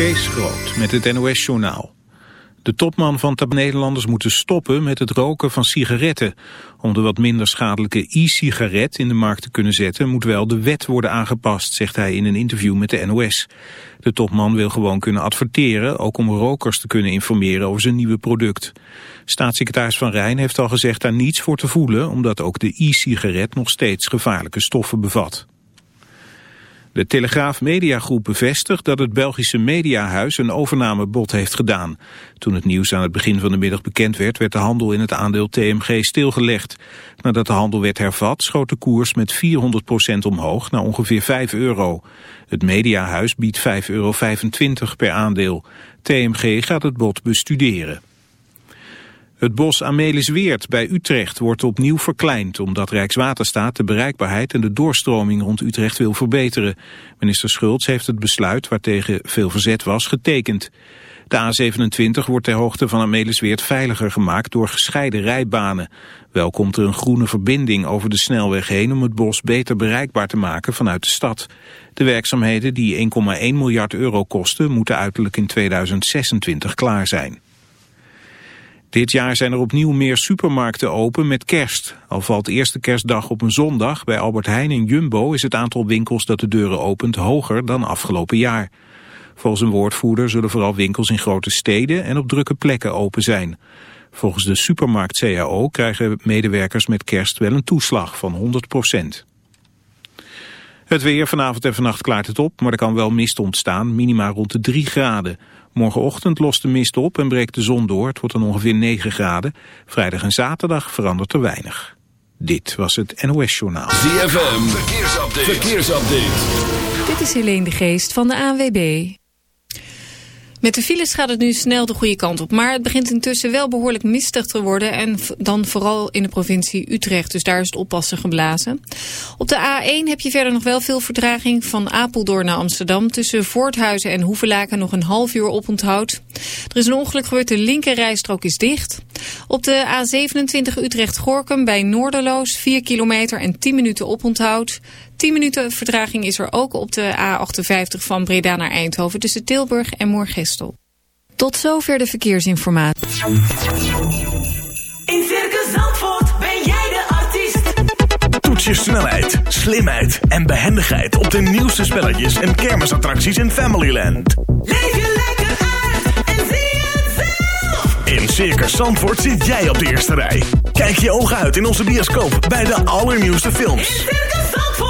Kees Groot met het NOS-journaal. De topman van Tab Nederlanders moeten stoppen met het roken van sigaretten. Om de wat minder schadelijke e-sigaret in de markt te kunnen zetten... moet wel de wet worden aangepast, zegt hij in een interview met de NOS. De topman wil gewoon kunnen adverteren... ook om rokers te kunnen informeren over zijn nieuwe product. Staatssecretaris Van Rijn heeft al gezegd daar niets voor te voelen... omdat ook de e-sigaret nog steeds gevaarlijke stoffen bevat. De Telegraaf Mediagroep bevestigt dat het Belgische Mediahuis een overnamebod heeft gedaan. Toen het nieuws aan het begin van de middag bekend werd, werd de handel in het aandeel TMG stilgelegd. Nadat de handel werd hervat, schoot de koers met 400% omhoog naar ongeveer 5 euro. Het Mediahuis biedt 5,25 euro per aandeel. TMG gaat het bod bestuderen. Het bos Amelisweert bij Utrecht wordt opnieuw verkleind... omdat Rijkswaterstaat de bereikbaarheid en de doorstroming rond Utrecht wil verbeteren. Minister Schultz heeft het besluit, waartegen veel verzet was, getekend. De A27 wordt ter hoogte van Amelisweert veiliger gemaakt door gescheiden rijbanen. Wel komt er een groene verbinding over de snelweg heen om het bos beter bereikbaar te maken vanuit de stad. De werkzaamheden die 1,1 miljard euro kosten moeten uiterlijk in 2026 klaar zijn. Dit jaar zijn er opnieuw meer supermarkten open met kerst. Al valt eerste kerstdag op een zondag. Bij Albert Heijn en Jumbo is het aantal winkels dat de deuren opent hoger dan afgelopen jaar. Volgens een woordvoerder zullen vooral winkels in grote steden en op drukke plekken open zijn. Volgens de supermarkt CAO krijgen medewerkers met kerst wel een toeslag van 100 procent. Het weer vanavond en vannacht klaart het op, maar er kan wel mist ontstaan, minima rond de 3 graden. Morgenochtend lost de mist op en breekt de zon door. Het wordt dan ongeveer 9 graden. Vrijdag en zaterdag verandert er weinig. Dit was het NOS Journaal. ZFM, verkeersupdate. verkeersupdate. Dit is Helene de Geest van de ANWB. Met de files gaat het nu snel de goede kant op. Maar het begint intussen wel behoorlijk mistig te worden. En dan vooral in de provincie Utrecht. Dus daar is het oppassen geblazen. Op de A1 heb je verder nog wel veel vertraging. Van Apeldoorn naar Amsterdam. Tussen Voorthuizen en Hoevelaken nog een half uur oponthoud. Er is een ongeluk gebeurd. De linkerrijstrook is dicht. Op de A27 Utrecht-Gorkum bij Noorderloos. 4 kilometer en 10 minuten oponthoud. 10 minuten vertraging is er ook op de A58 van Breda naar Eindhoven tussen Tilburg en Moorgestel. Tot zover de verkeersinformatie. In Circus Zandvoort ben jij de artiest. Toets je snelheid, slimheid en behendigheid op de nieuwste spelletjes en kermisattracties in Familyland. Leef je lekker uit en zie het zelf. In Circus Zandvoort zit jij op de eerste rij. Kijk je ogen uit in onze bioscoop bij de allernieuwste films. In Circus Zandvoort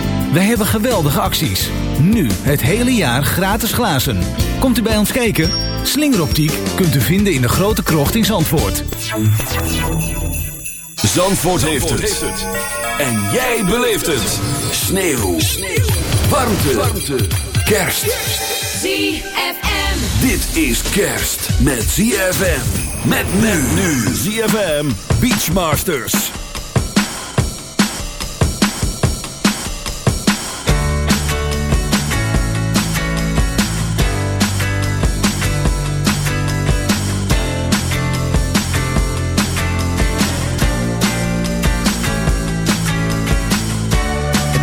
Wij hebben geweldige acties. Nu het hele jaar gratis glazen. Komt u bij ons kijken? Slingeroptiek kunt u vinden in de grote krocht in Zandvoort. Zandvoort heeft het. En jij beleeft het. Sneeuw. Warmte. Warmte. Kerst. ZFM. Dit is kerst met ZFM. Met men nu. ZFM Beachmasters.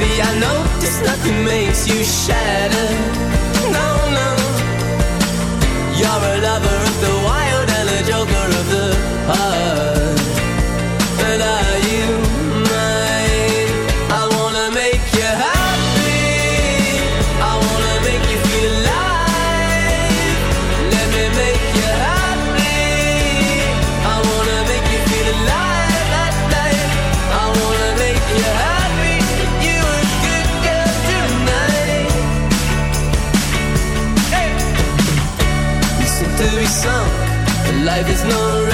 See, I notice nothing makes you shatter. No, no. You're a lover of the wild and a joker of the heart. life is no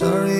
Sorry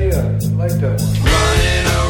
Idea. I like that one.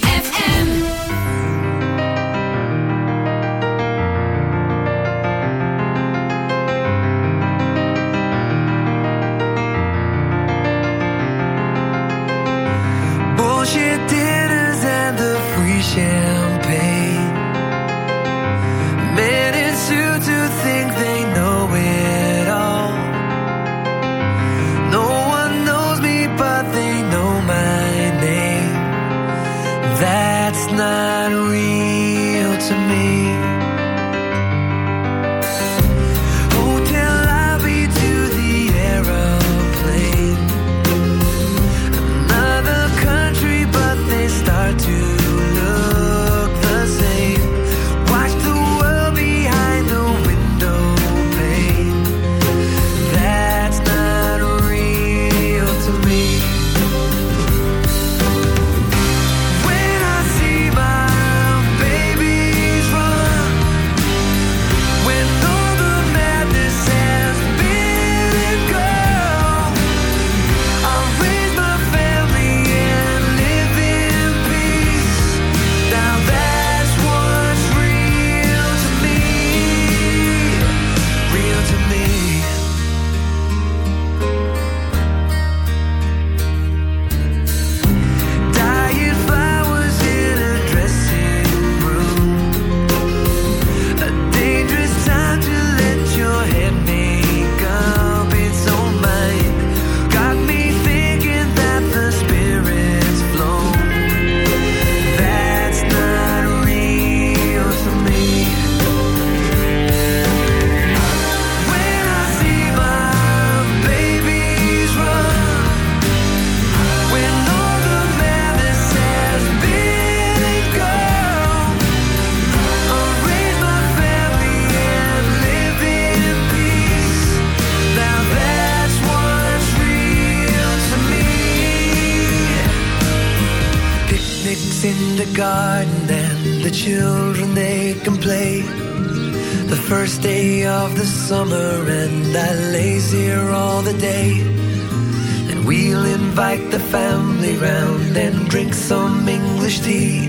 English tea.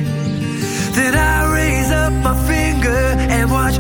Then I raise up my finger and watch.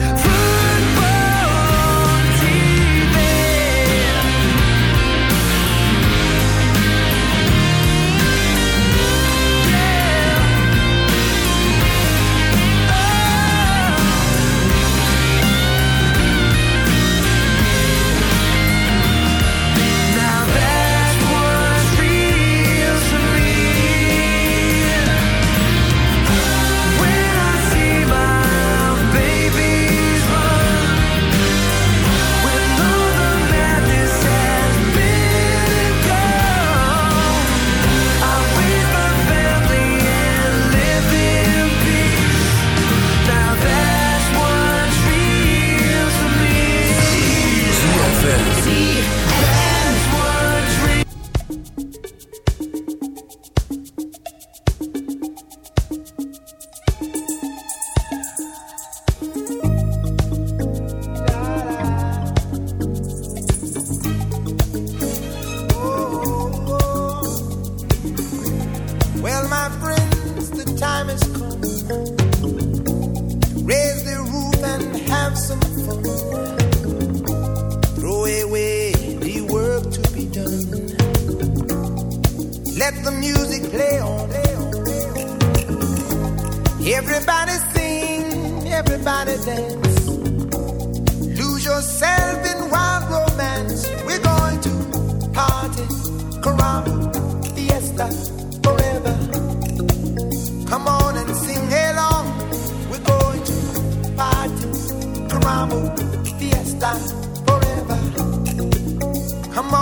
Come on.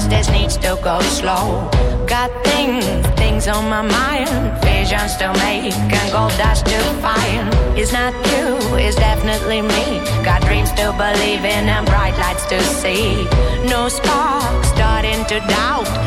This needs to go slow. Got things, things on my mind. Visions to make and gold dust to find. It's not you, it's definitely me. Got dreams to believe in and bright lights to see. No spark, starting to doubt.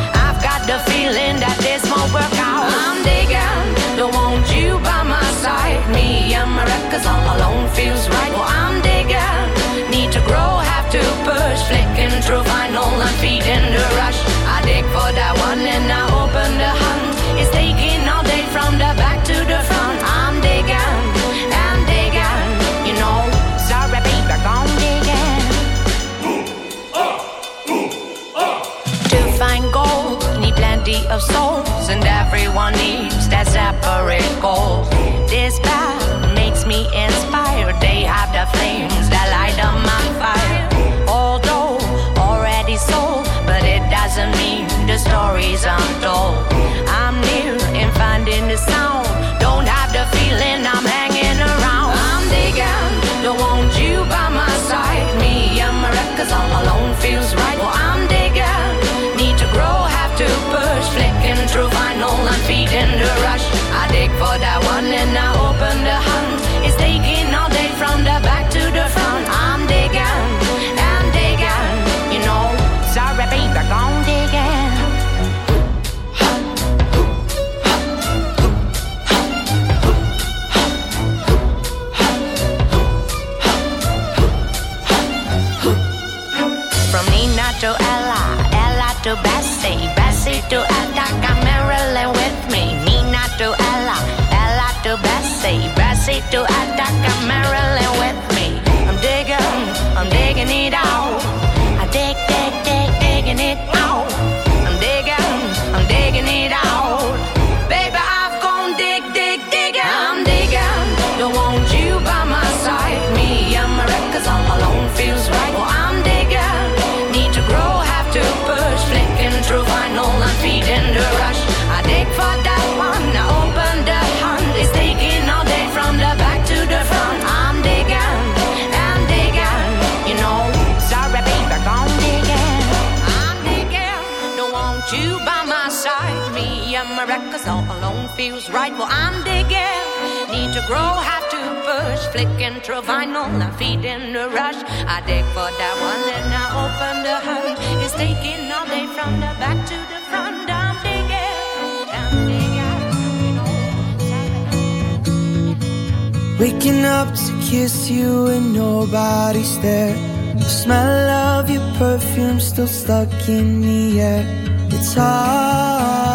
And everyone needs that separate goal. りと当た feels right. Well, I'm digging, need to grow, have to push. Flicking through vinyl and feeding the rush. I dig for that one and I open the hunt. It's taking all day from the back to the front. I'm digging, I'm digging. Waking up to kiss you and nobody's there. The smell of your perfume still stuck in the air. It's hard.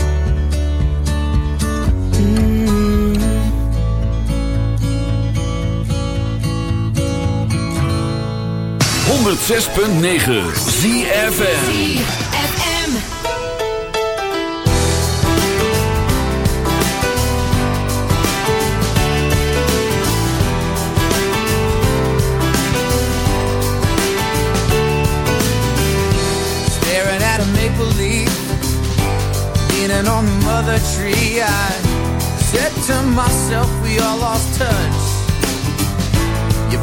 106.9 ZFM. ZFM. Staring at a maple leaf, leaning on the mother tree. I said to myself, we all lost touch.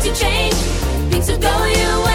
To change, things would go your way.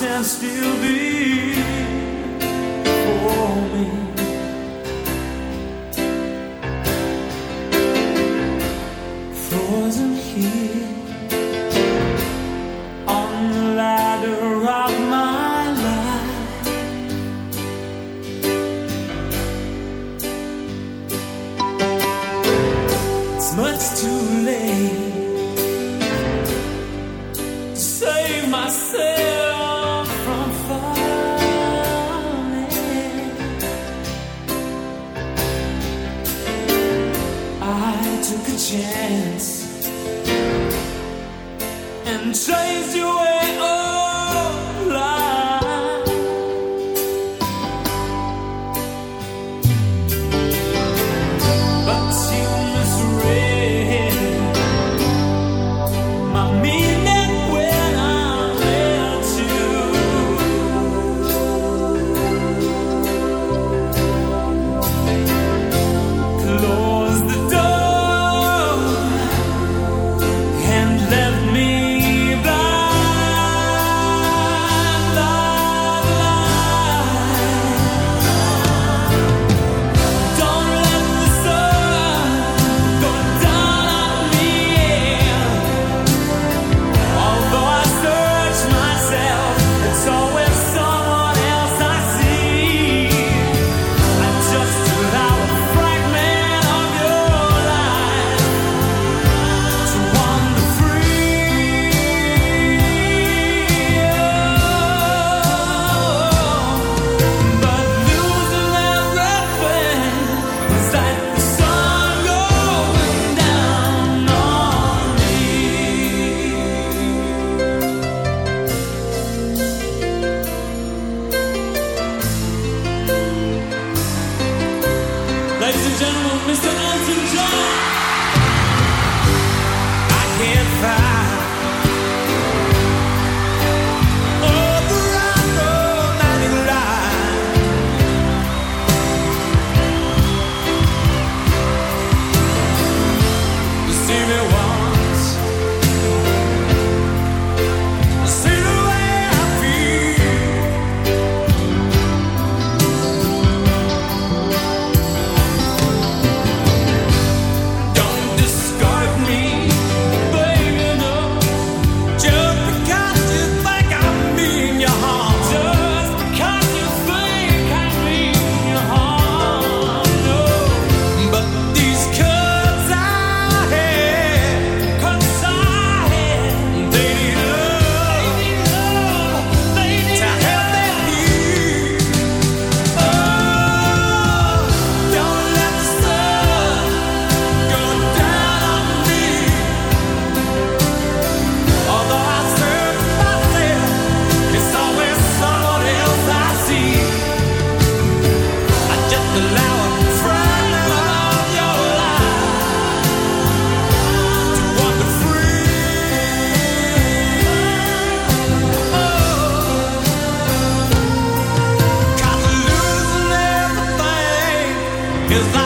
And still be. Is like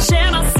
Share.